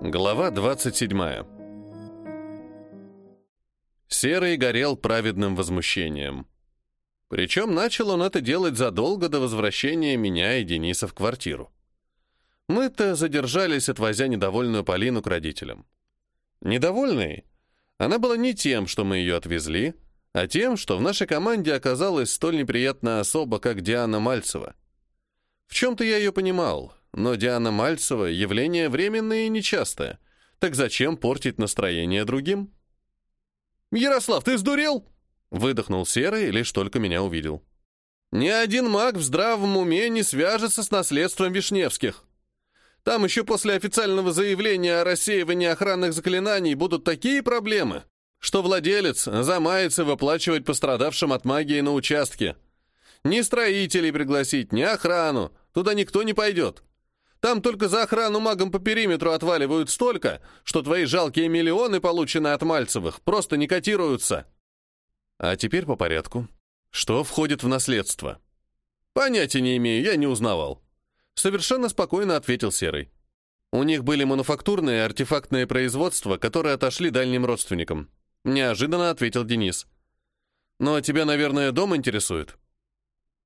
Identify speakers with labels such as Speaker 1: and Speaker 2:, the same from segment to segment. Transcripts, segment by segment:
Speaker 1: Глава 27. Серый горел праведным возмущением. Причем начал он это делать задолго до возвращения меня и Дениса в квартиру. Мы-то задержались, отвозя недовольную Полину к родителям. Недовольной? Она была не тем, что мы ее отвезли, а тем, что в нашей команде оказалась столь неприятная особа, как Диана Мальцева. В чем-то я ее понимал, но Диана Мальцева — явление временное и нечастое. Так зачем портить настроение другим? «Ярослав, ты сдурел?» — выдохнул Серый, лишь только меня увидел. «Ни один маг в здравом уме не свяжется с наследством Вишневских. Там еще после официального заявления о рассеивании охранных заклинаний будут такие проблемы, что владелец замается выплачивать пострадавшим от магии на участке. Ни строителей пригласить, ни охрану. Туда никто не пойдет. Там только за охрану магам по периметру отваливают столько, что твои жалкие миллионы, полученные от Мальцевых, просто не котируются. А теперь по порядку. Что входит в наследство? Понятия не имею, я не узнавал. Совершенно спокойно ответил Серый. У них были мануфактурные артефактные производства, которые отошли дальним родственникам. Неожиданно ответил Денис. «Но тебя, наверное, дом интересует?»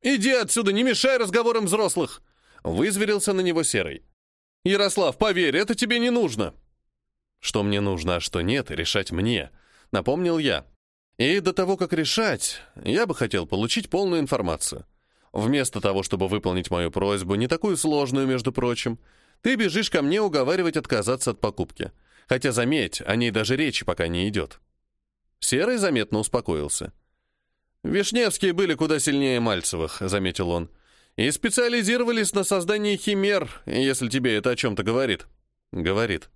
Speaker 1: «Иди отсюда, не мешай разговорам взрослых!» Вызверился на него Серый. «Ярослав, поверь, это тебе не нужно!» «Что мне нужно, а что нет, решать мне», — напомнил я. «И до того, как решать, я бы хотел получить полную информацию. Вместо того, чтобы выполнить мою просьбу, не такую сложную, между прочим, ты бежишь ко мне уговаривать отказаться от покупки. Хотя, заметь, о ней даже речи пока не идет». Серый заметно успокоился. «Вишневские были куда сильнее Мальцевых», — заметил он. «И специализировались на создании химер, если тебе это о чем-то говорит». «Говорит».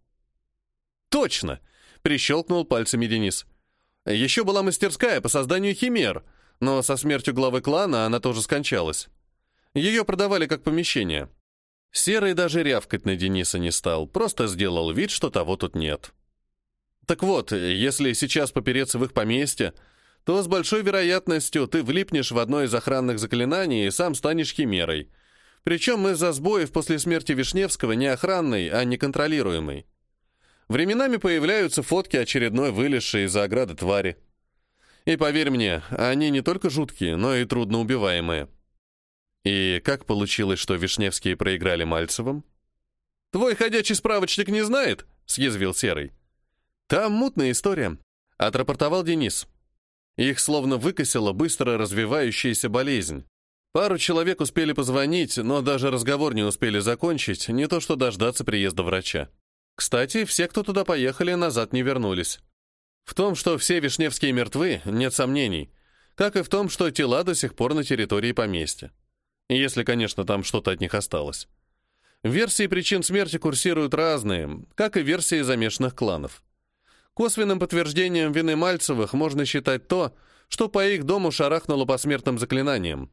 Speaker 1: «Точно!» — прищелкнул пальцами Денис. «Еще была мастерская по созданию химер, но со смертью главы клана она тоже скончалась. Ее продавали как помещение». Серый даже рявкать на Дениса не стал, просто сделал вид, что того тут нет. «Так вот, если сейчас попереться в их поместье, то с большой вероятностью ты влипнешь в одно из охранных заклинаний и сам станешь химерой. Причем из-за сбоев после смерти Вишневского не охранный, а неконтролируемый. Временами появляются фотки очередной вылезшей из-за ограды твари. И поверь мне, они не только жуткие, но и трудноубиваемые. И как получилось, что Вишневские проиграли Мальцевым? «Твой ходячий справочник не знает?» — съязвил Серый. «Там мутная история», — отрапортовал Денис. Их словно выкосила быстро развивающаяся болезнь. Пару человек успели позвонить, но даже разговор не успели закончить, не то что дождаться приезда врача. Кстати, все, кто туда поехали, назад не вернулись. В том, что все Вишневские мертвы, нет сомнений, как и в том, что тела до сих пор на территории поместья. Если, конечно, там что-то от них осталось. Версии причин смерти курсируют разные, как и версии замешанных кланов. Косвенным подтверждением вины Мальцевых можно считать то, что по их дому шарахнуло посмертным заклинанием.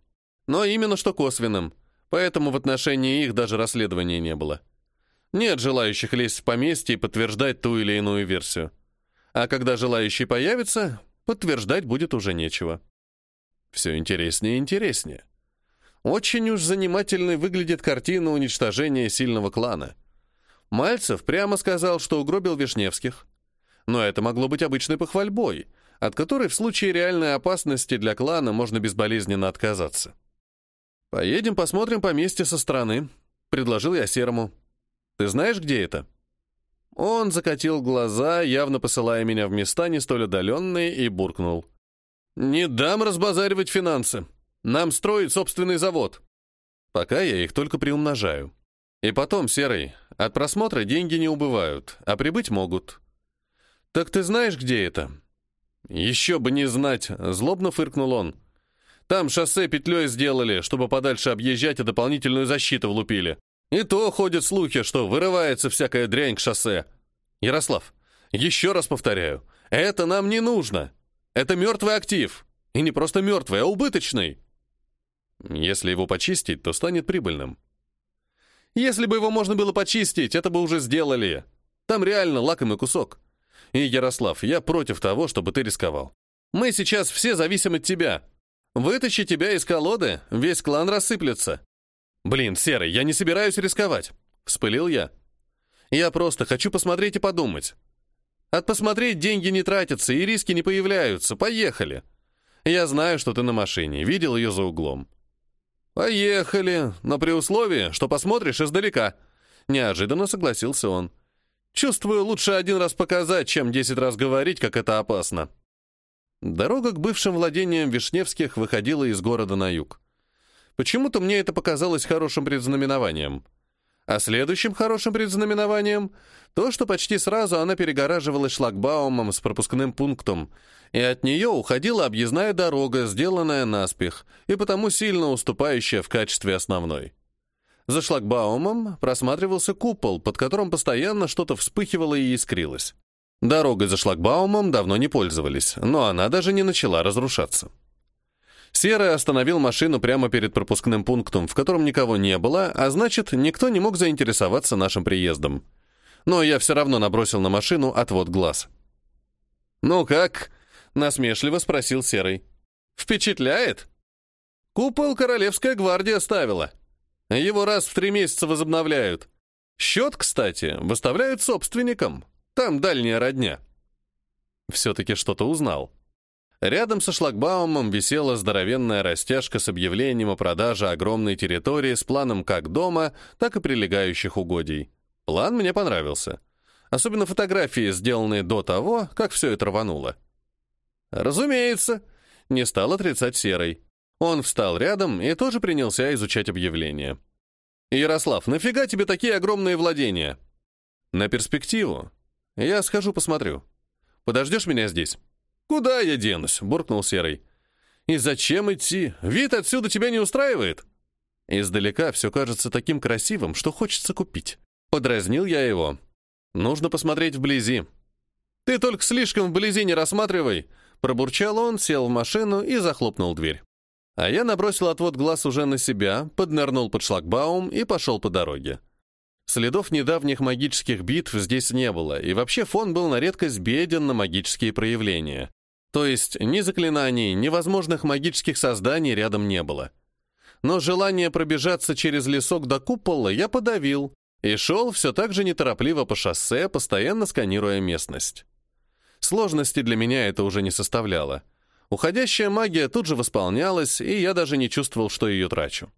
Speaker 1: Но именно что косвенным, поэтому в отношении их даже расследования не было. Нет желающих лезть в поместье и подтверждать ту или иную версию. А когда желающий появится, подтверждать будет уже нечего. Все интереснее и интереснее. Очень уж занимательной выглядит картина уничтожения сильного клана. Мальцев прямо сказал, что угробил Вишневских, но это могло быть обычной похвальбой, от которой в случае реальной опасности для клана можно безболезненно отказаться. «Поедем посмотрим поместье со стороны», — предложил я Серому. «Ты знаешь, где это?» Он закатил глаза, явно посылая меня в места не столь отдаленные, и буркнул. «Не дам разбазаривать финансы. Нам строить собственный завод. Пока я их только приумножаю. И потом, Серый, от просмотра деньги не убывают, а прибыть могут. «Так ты знаешь, где это?» «Еще бы не знать!» — злобно фыркнул он. «Там шоссе петлей сделали, чтобы подальше объезжать и дополнительную защиту влупили. И то ходят слухи, что вырывается всякая дрянь к шоссе. Ярослав, еще раз повторяю, это нам не нужно. Это мертвый актив. И не просто мертвый, а убыточный. Если его почистить, то станет прибыльным. Если бы его можно было почистить, это бы уже сделали. Там реально лакомый кусок. И, Ярослав, я против того, чтобы ты рисковал. Мы сейчас все зависим от тебя. Вытащи тебя из колоды, весь клан рассыплется. Блин, Серый, я не собираюсь рисковать. Вспылил я. Я просто хочу посмотреть и подумать. От посмотреть деньги не тратятся и риски не появляются. Поехали. Я знаю, что ты на машине, видел ее за углом. Поехали, но при условии, что посмотришь издалека. Неожиданно согласился он. Чувствую, лучше один раз показать, чем десять раз говорить, как это опасно. Дорога к бывшим владениям Вишневских выходила из города на юг. Почему-то мне это показалось хорошим предзнаменованием. А следующим хорошим предзнаменованием — то, что почти сразу она перегораживалась шлагбаумом с пропускным пунктом, и от нее уходила объездная дорога, сделанная наспех, и потому сильно уступающая в качестве основной. За шлагбаумом просматривался купол, под которым постоянно что-то вспыхивало и искрилось. Дорогой за шлагбаумом давно не пользовались, но она даже не начала разрушаться. Серый остановил машину прямо перед пропускным пунктом, в котором никого не было, а значит, никто не мог заинтересоваться нашим приездом. Но я все равно набросил на машину отвод глаз. «Ну как?» — насмешливо спросил Серый. «Впечатляет?» «Купол Королевская гвардия ставила. Его раз в три месяца возобновляют. Счет, кстати, выставляют собственникам. Там дальняя родня. Все-таки что-то узнал. Рядом со шлагбаумом висела здоровенная растяжка с объявлением о продаже огромной территории с планом как дома, так и прилегающих угодий. План мне понравился. Особенно фотографии, сделанные до того, как все это рвануло. Разумеется, не стал отрицать Серый. Он встал рядом и тоже принялся изучать объявление. «Ярослав, нафига тебе такие огромные владения?» «На перспективу. Я схожу посмотрю. Подождешь меня здесь?» «Куда я денусь?» — буркнул Серый. «И зачем идти? Вид отсюда тебя не устраивает?» Издалека все кажется таким красивым, что хочется купить. Подразнил я его. «Нужно посмотреть вблизи». «Ты только слишком вблизи не рассматривай!» Пробурчал он, сел в машину и захлопнул дверь. А я набросил отвод глаз уже на себя, поднырнул под шлагбаум и пошел по дороге. Следов недавних магических битв здесь не было, и вообще фон был на редкость беден на магические проявления. То есть ни заклинаний, ни возможных магических созданий рядом не было. Но желание пробежаться через лесок до купола я подавил и шел все так же неторопливо по шоссе, постоянно сканируя местность. Сложности для меня это уже не составляло. Уходящая магия тут же восполнялась, и я даже не чувствовал, что ее трачу.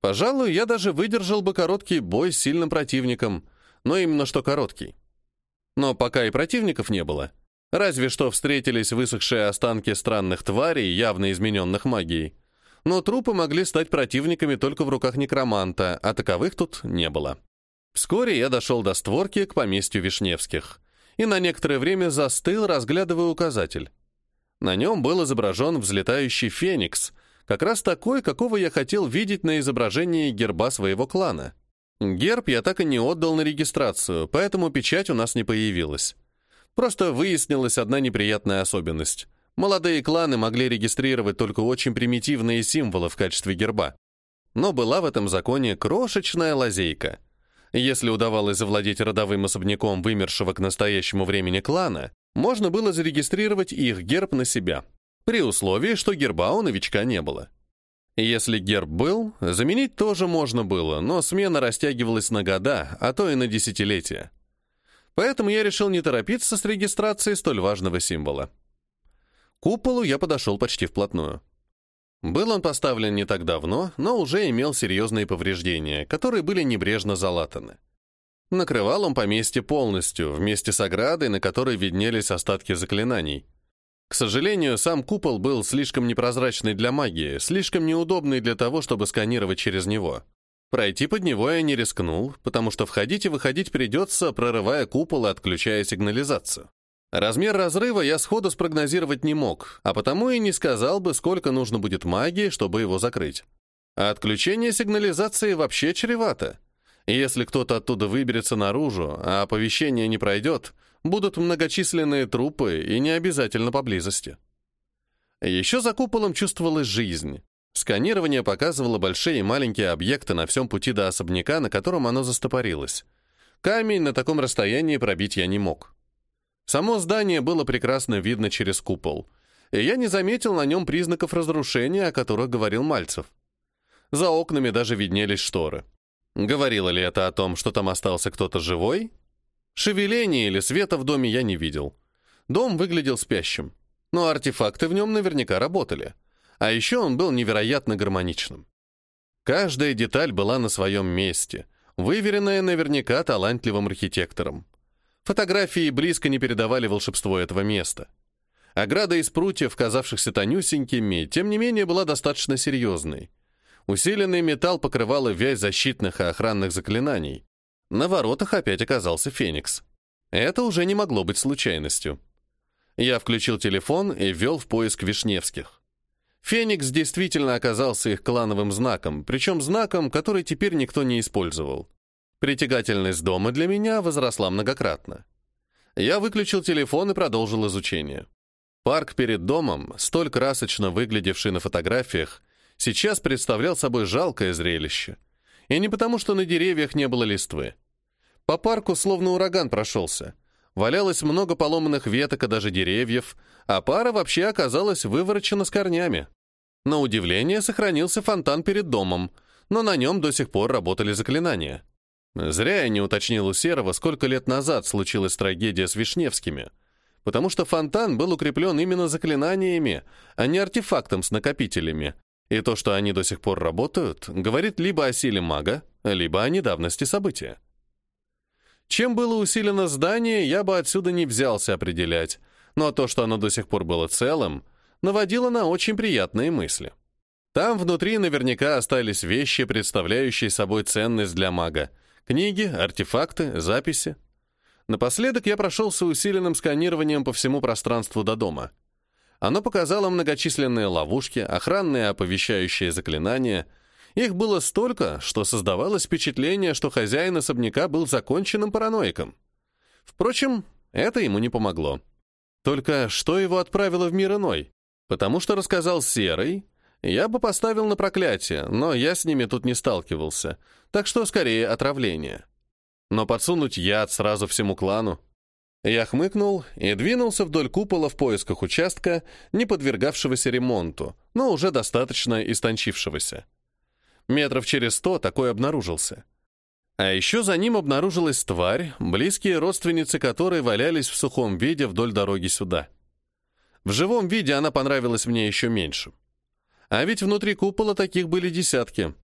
Speaker 1: Пожалуй, я даже выдержал бы короткий бой с сильным противником, но именно что короткий. Но пока и противников не было. Разве что встретились высохшие останки странных тварей, явно измененных магией. Но трупы могли стать противниками только в руках некроманта, а таковых тут не было. Вскоре я дошел до створки к поместью Вишневских и на некоторое время застыл, разглядывая указатель. На нем был изображен взлетающий феникс, как раз такой, какого я хотел видеть на изображении герба своего клана. Герб я так и не отдал на регистрацию, поэтому печать у нас не появилась. Просто выяснилась одна неприятная особенность. Молодые кланы могли регистрировать только очень примитивные символы в качестве герба. Но была в этом законе крошечная лазейка. Если удавалось завладеть родовым особняком вымершего к настоящему времени клана, можно было зарегистрировать их герб на себя, при условии, что герба у новичка не было. Если герб был, заменить тоже можно было, но смена растягивалась на года, а то и на десятилетия. Поэтому я решил не торопиться с регистрацией столь важного символа. К куполу я подошел почти вплотную. Был он поставлен не так давно, но уже имел серьезные повреждения, которые были небрежно залатаны. Накрывал он поместье полностью, вместе с оградой, на которой виднелись остатки заклинаний. К сожалению, сам купол был слишком непрозрачный для магии, слишком неудобный для того, чтобы сканировать через него. Пройти под него я не рискнул, потому что входить и выходить придется, прорывая купол и отключая сигнализацию. Размер разрыва я сходу спрогнозировать не мог, а потому и не сказал бы, сколько нужно будет магии, чтобы его закрыть. А отключение сигнализации вообще чревато. Если кто-то оттуда выберется наружу, а оповещение не пройдет, будут многочисленные трупы и не обязательно поблизости. Еще за куполом чувствовалась жизнь. Сканирование показывало большие и маленькие объекты на всем пути до особняка, на котором оно застопорилось. Камень на таком расстоянии пробить я не мог. Само здание было прекрасно видно через купол, и я не заметил на нем признаков разрушения, о которых говорил Мальцев. За окнами даже виднелись шторы. Говорило ли это о том, что там остался кто-то живой? Шевеления или света в доме я не видел. Дом выглядел спящим, но артефакты в нем наверняка работали. А еще он был невероятно гармоничным. Каждая деталь была на своем месте, выверенная наверняка талантливым архитектором. Фотографии близко не передавали волшебство этого места. Ограда из прутьев, казавшихся тонюсенькими, тем не менее была достаточно серьезной. Усиленный металл покрывала вязь защитных и охранных заклинаний. На воротах опять оказался Феникс. Это уже не могло быть случайностью. Я включил телефон и ввел в поиск Вишневских. Феникс действительно оказался их клановым знаком, причем знаком, который теперь никто не использовал. Притягательность дома для меня возросла многократно. Я выключил телефон и продолжил изучение. Парк перед домом, столь красочно выглядевший на фотографиях, сейчас представлял собой жалкое зрелище. И не потому, что на деревьях не было листвы. По парку словно ураган прошелся. Валялось много поломанных веток и даже деревьев, а пара вообще оказалась выворочена с корнями. На удивление сохранился фонтан перед домом, но на нем до сих пор работали заклинания. Зря я не уточнил у Серого, сколько лет назад случилась трагедия с Вишневскими, потому что фонтан был укреплен именно заклинаниями, а не артефактом с накопителями, и то, что они до сих пор работают, говорит либо о силе мага, либо о недавности события. Чем было усилено здание, я бы отсюда не взялся определять, но то, что оно до сих пор было целым, наводило на очень приятные мысли. Там внутри наверняка остались вещи, представляющие собой ценность для мага, Книги, артефакты, записи. Напоследок я прошелся усиленным сканированием по всему пространству до дома. Оно показало многочисленные ловушки, охранные оповещающие заклинания. Их было столько, что создавалось впечатление, что хозяин особняка был законченным параноиком. Впрочем, это ему не помогло. Только что его отправило в мир иной? Потому что рассказал Серый, я бы поставил на проклятие, но я с ними тут не сталкивался, так что скорее отравление. Но подсунуть яд сразу всему клану. Я хмыкнул и двинулся вдоль купола в поисках участка, не подвергавшегося ремонту, но уже достаточно истончившегося. Метров через сто такой обнаружился. А еще за ним обнаружилась тварь, близкие родственницы которой валялись в сухом виде вдоль дороги сюда. В живом виде она понравилась мне еще меньше. А ведь внутри купола таких были десятки.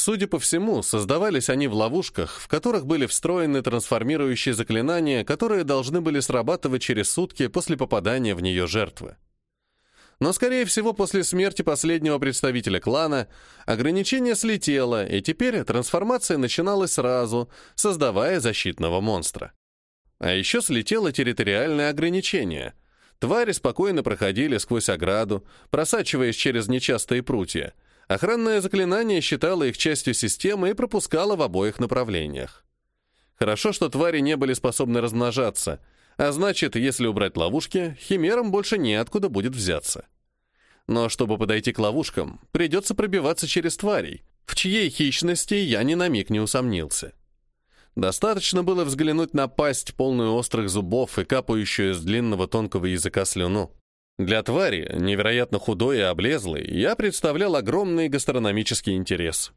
Speaker 1: Судя по всему, создавались они в ловушках, в которых были встроены трансформирующие заклинания, которые должны были срабатывать через сутки после попадания в нее жертвы. Но, скорее всего, после смерти последнего представителя клана ограничение слетело, и теперь трансформация начиналась сразу, создавая защитного монстра. А еще слетело территориальное ограничение — Твари спокойно проходили сквозь ограду, просачиваясь через нечастые прутья. Охранное заклинание считало их частью системы и пропускало в обоих направлениях. Хорошо, что твари не были способны размножаться, а значит, если убрать ловушки, химерам больше неоткуда будет взяться. Но чтобы подойти к ловушкам, придется пробиваться через тварей, в чьей хищности я ни на миг не усомнился. Достаточно было взглянуть на пасть, полную острых зубов и капающую с длинного тонкого языка слюну. Для твари, невероятно худой и облезлой, я представлял огромный гастрономический интерес.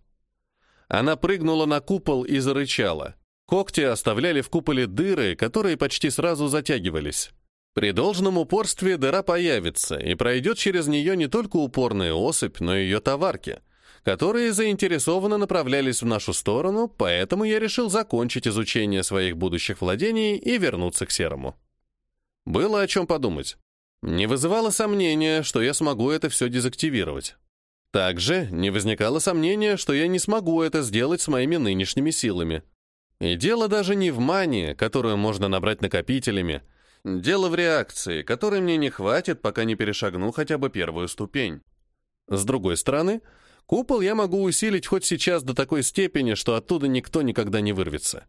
Speaker 1: Она прыгнула на купол и зарычала. Когти оставляли в куполе дыры, которые почти сразу затягивались. При должном упорстве дыра появится, и пройдет через нее не только упорная особь, но и ее товарки — которые заинтересованно направлялись в нашу сторону, поэтому я решил закончить изучение своих будущих владений и вернуться к Серому. Было о чем подумать. Не вызывало сомнения, что я смогу это все дезактивировать. Также не возникало сомнения, что я не смогу это сделать с моими нынешними силами. И дело даже не в мане, которую можно набрать накопителями. Дело в реакции, которой мне не хватит, пока не перешагну хотя бы первую ступень. С другой стороны, Купол я могу усилить хоть сейчас до такой степени, что оттуда никто никогда не вырвется.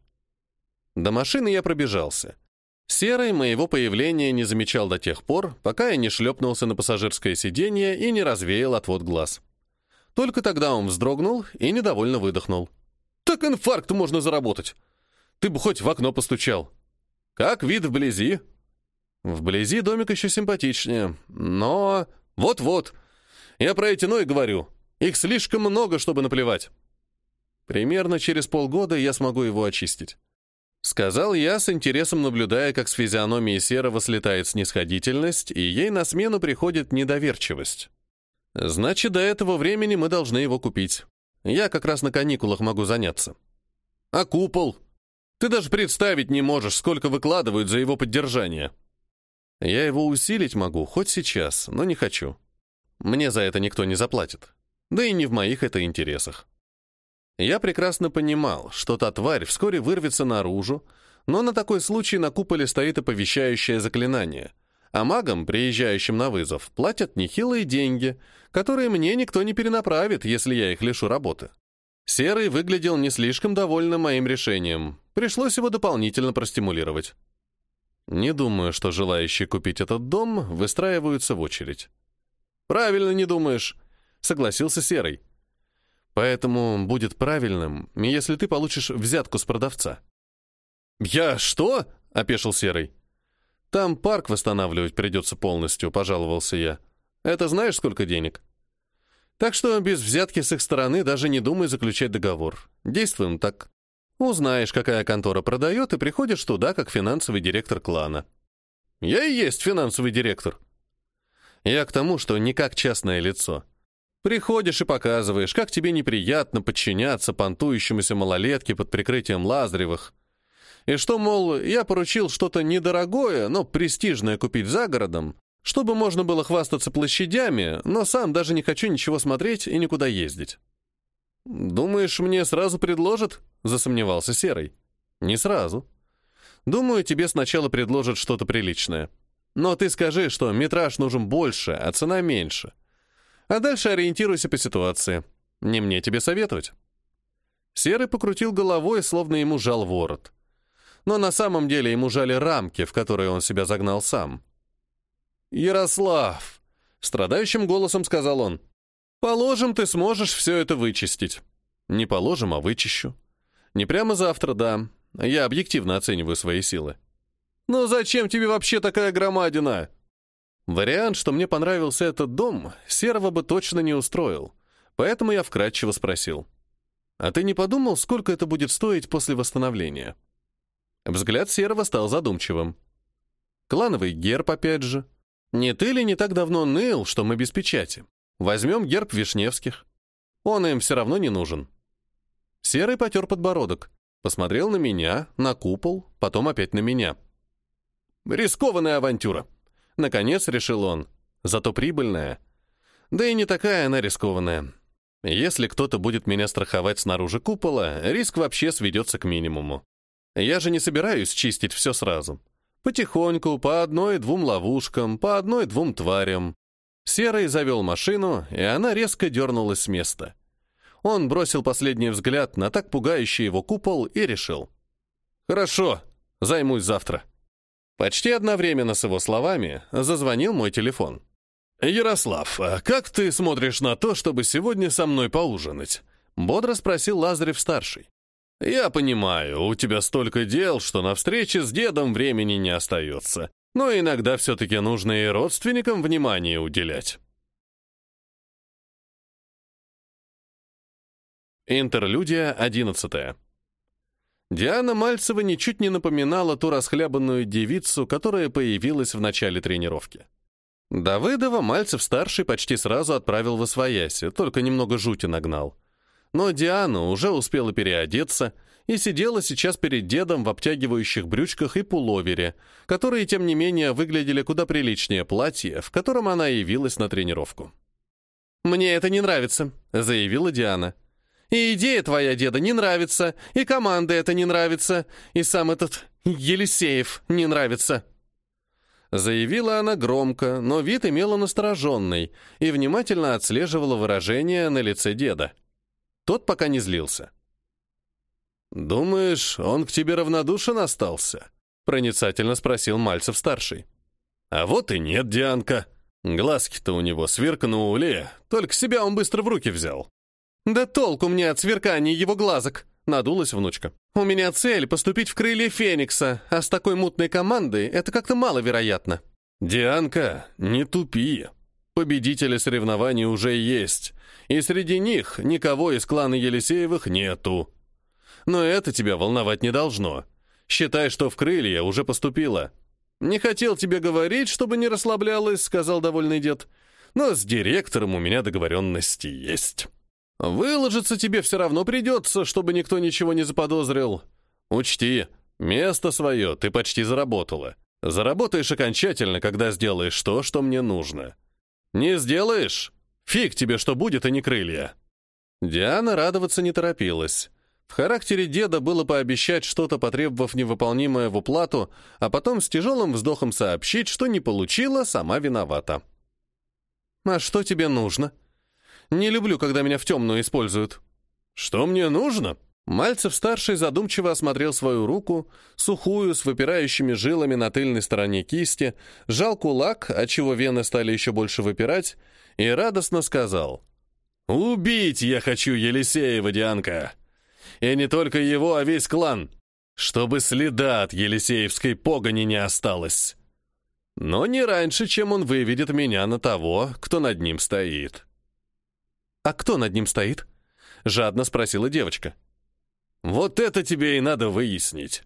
Speaker 1: До машины я пробежался. Серый моего появления не замечал до тех пор, пока я не шлепнулся на пассажирское сиденье и не развеял отвод глаз. Только тогда он вздрогнул и недовольно выдохнул. «Так инфаркт можно заработать! Ты бы хоть в окно постучал!» «Как вид вблизи?» «Вблизи домик еще симпатичнее, но...» «Вот-вот! Я про эти ной говорю. Их слишком много, чтобы наплевать. Примерно через полгода я смогу его очистить. Сказал я, с интересом наблюдая, как с физиономии Серого слетает снисходительность, и ей на смену приходит недоверчивость. Значит, до этого времени мы должны его купить. Я как раз на каникулах могу заняться. А купол? Ты даже представить не можешь, сколько выкладывают за его поддержание. Я его усилить могу, хоть сейчас, но не хочу. Мне за это никто не заплатит. Да и не в моих это интересах. Я прекрасно понимал, что та тварь вскоре вырвется наружу, но на такой случай на куполе стоит оповещающее заклинание, а магам, приезжающим на вызов, платят нехилые деньги, которые мне никто не перенаправит, если я их лишу работы. Серый выглядел не слишком довольным моим решением. Пришлось его дополнительно простимулировать. Не думаю, что желающие купить этот дом выстраиваются в очередь. «Правильно не думаешь», — согласился Серый. Поэтому будет правильным, если ты получишь взятку с продавца». «Я что?» — опешил Серый. «Там парк восстанавливать придется полностью», — пожаловался я. «Это знаешь, сколько денег?» «Так что без взятки с их стороны даже не думай заключать договор. Действуем так. Узнаешь, какая контора продает, и приходишь туда, как финансовый директор клана». «Я и есть финансовый директор». «Я к тому, что не как частное лицо». Приходишь и показываешь, как тебе неприятно подчиняться понтующемуся малолетке под прикрытием Лазаревых. И что, мол, я поручил что-то недорогое, но престижное купить за городом, чтобы можно было хвастаться площадями, но сам даже не хочу ничего смотреть и никуда ездить. «Думаешь, мне сразу предложат?» — засомневался Серый. «Не сразу. Думаю, тебе сначала предложат что-то приличное. Но ты скажи, что метраж нужен больше, а цена меньше. А дальше ориентируйся по ситуации. Не мне тебе советовать». Серый покрутил головой, словно ему жал ворот. Но на самом деле ему жали рамки, в которые он себя загнал сам. «Ярослав!» — страдающим голосом сказал он. «Положим, ты сможешь все это вычистить». «Не положим, а вычищу. Не прямо завтра, да. Я объективно оцениваю свои силы». «Но зачем тебе вообще такая громадина?» Вариант, что мне понравился этот дом, Серого бы точно не устроил, поэтому я вкратчиво спросил. «А ты не подумал, сколько это будет стоить после восстановления?» Взгляд Серого стал задумчивым. «Клановый герб, опять же. Не ты ли не так давно ныл, что мы без печати? Возьмем герб Вишневских. Он им все равно не нужен». Серый потер подбородок, посмотрел на меня, на купол, потом опять на меня. «Рискованная авантюра», Наконец решил он. Зато прибыльная. Да и не такая она рискованная. Если кто-то будет меня страховать снаружи купола, риск вообще сведется к минимуму. Я же не собираюсь чистить все сразу. Потихоньку, по одной-двум ловушкам, по одной-двум тварям. Серый завел машину, и она резко дернулась с места. Он бросил последний взгляд на так пугающий его купол и решил. «Хорошо, займусь завтра». Почти одновременно с его словами зазвонил мой телефон. «Ярослав, а как ты смотришь на то, чтобы сегодня со мной поужинать?» Бодро спросил Лазарев-старший. «Я понимаю, у тебя столько дел, что на встрече с дедом времени не остается. Но иногда все-таки нужно и родственникам внимание уделять». Интерлюдия одиннадцатая. Диана Мальцева ничуть не напоминала ту расхлябанную девицу, которая появилась в начале тренировки. Давыдова Мальцев-старший почти сразу отправил в Освояси, только немного жути нагнал. Но Диана уже успела переодеться и сидела сейчас перед дедом в обтягивающих брючках и пуловере, которые, тем не менее, выглядели куда приличнее платья, в котором она явилась на тренировку. «Мне это не нравится», — заявила Диана. И идея твоя, деда, не нравится, и команда это не нравится, и сам этот Елисеев не нравится». Заявила она громко, но вид имела настороженный и внимательно отслеживала выражение на лице деда. Тот пока не злился. «Думаешь, он к тебе равнодушен остался?» — проницательно спросил Мальцев-старший. «А вот и нет, Дианка. Глазки-то у него сверкнули, только себя он быстро в руки взял. «Да толку мне от сверкания его глазок!» — надулась внучка. «У меня цель — поступить в крылья Феникса, а с такой мутной командой это как-то маловероятно». «Дианка, не тупи. Победители соревнований уже есть, и среди них никого из клана Елисеевых нету. Но это тебя волновать не должно. Считай, что в крылья уже поступила. Не хотел тебе говорить, чтобы не расслаблялась, сказал довольный дед. Но с директором у меня договоренности есть. Выложиться тебе все равно придется, чтобы никто ничего не заподозрил. Учти, место свое ты почти заработала. Заработаешь окончательно, когда сделаешь то, что мне нужно. Не сделаешь? Фиг тебе, что будет, а не крылья. Диана радоваться не торопилась. В характере деда было пообещать что-то, потребовав невыполнимое в уплату, а потом с тяжелым вздохом сообщить, что не получила, сама виновата. «А что тебе нужно?» «Не люблю, когда меня в темную используют». «Что мне нужно?» Мальцев-старший задумчиво осмотрел свою руку, сухую, с выпирающими жилами на тыльной стороне кисти, сжал кулак, отчего вены стали еще больше выпирать, и радостно сказал. «Убить я хочу Елисеева, Дианка!» И не только его, а весь клан. Чтобы следа от Елисеевской погони не осталось. Но не раньше, чем он выведет меня на того, кто над ним стоит. «А кто над ним стоит?» — жадно спросила девочка. «Вот это тебе и надо выяснить.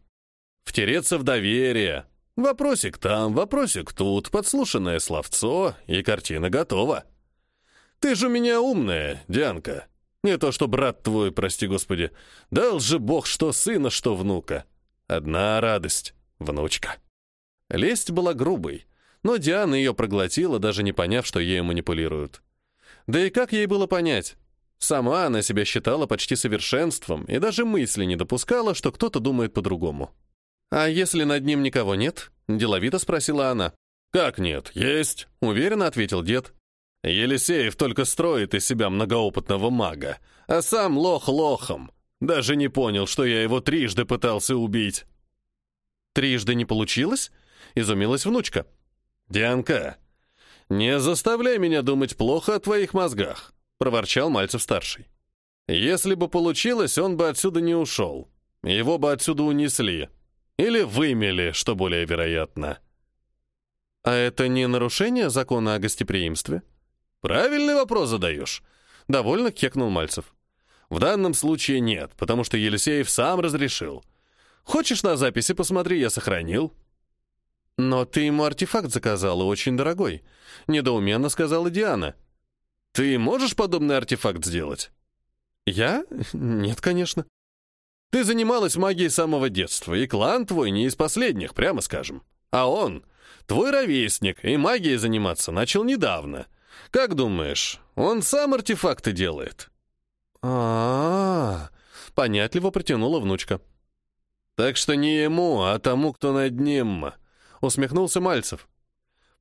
Speaker 1: Втереться в доверие. Вопросик там, вопросик тут, подслушанное словцо, и картина готова. Ты же у меня умная, Дианка. Не то что брат твой, прости господи. Дал же бог что сына, что внука. Одна радость — внучка. Лесть была грубой, но Диана ее проглотила, даже не поняв, что ею манипулируют. Да и как ей было понять? Сама она себя считала почти совершенством и даже мысли не допускала, что кто-то думает по-другому. «А если над ним никого нет?» — деловито спросила она. «Как нет? Есть!» — уверенно ответил дед. Елисеев только строит из себя многоопытного мага, а сам лох лохом. Даже не понял, что я его трижды пытался убить. «Трижды не получилось?» — изумилась внучка. «Дианка, не заставляй меня думать плохо о твоих мозгах», — проворчал Мальцев-старший. «Если бы получилось, он бы отсюда не ушел. Его бы отсюда унесли. Или вымели, что более вероятно». «А это не нарушение закона о гостеприимстве?» «Правильный вопрос задаешь», — довольно кекнул Мальцев. «В данном случае нет, потому что Елисеев сам разрешил. Хочешь на записи посмотри, я сохранил». «Но ты ему артефакт заказала, очень дорогой», — недоуменно сказала Диана. «Ты можешь подобный артефакт сделать?» «Я? Нет, конечно». «Ты занималась магией с самого детства, и клан твой не из последних, прямо скажем. А он, твой ровесник, и магией заниматься начал недавно». Как думаешь, он сам артефакты делает? А, -а, -а понятливо протянула внучка. Так что не ему, а тому, кто над ним, усмехнулся Мальцев.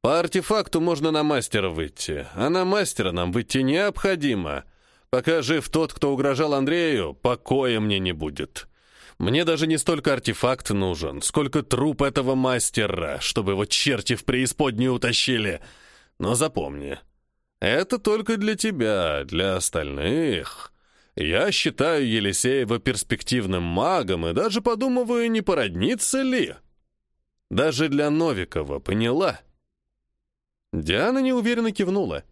Speaker 1: По артефакту можно на мастера выйти, а на мастера нам выйти необходимо. Пока жив тот, кто угрожал Андрею, покоя мне не будет. Мне даже не столько артефакт нужен, сколько труп этого мастера, чтобы его черти в преисподнюю утащили. Но запомни, это только для тебя, для остальных. Я считаю Елисеева перспективным магом и даже подумываю, не породниться ли. Даже для Новикова, поняла?» Диана неуверенно кивнула.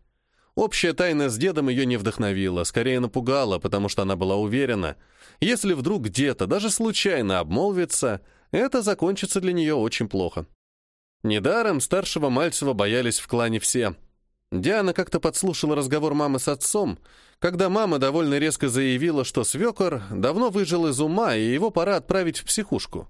Speaker 1: Общая тайна с дедом ее не вдохновила, скорее напугала, потому что она была уверена, если вдруг где-то, даже случайно обмолвится, это закончится для нее очень плохо. Недаром старшего Мальцева боялись в клане все — Диана как-то подслушала разговор мамы с отцом, когда мама довольно резко заявила, что свекор давно выжил из ума, и его пора отправить в психушку.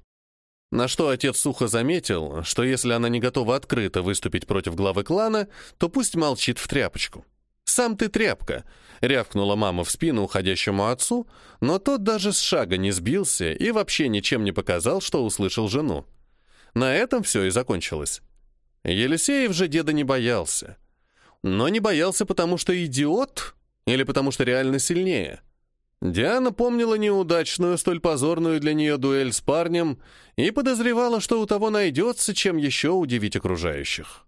Speaker 1: На что отец сухо заметил, что если она не готова открыто выступить против главы клана, то пусть молчит в тряпочку. «Сам ты тряпка!» — рявкнула мама в спину уходящему отцу, но тот даже с шага не сбился и вообще ничем не показал, что услышал жену. На этом все и закончилось. Елисеев же деда не боялся но не боялся, потому что идиот или потому что реально сильнее. Диана помнила неудачную, столь позорную для нее дуэль с парнем и подозревала, что у того найдется, чем еще удивить окружающих.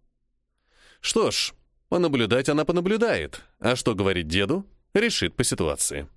Speaker 1: Что ж, понаблюдать она понаблюдает, а что говорить деду, решит по ситуации.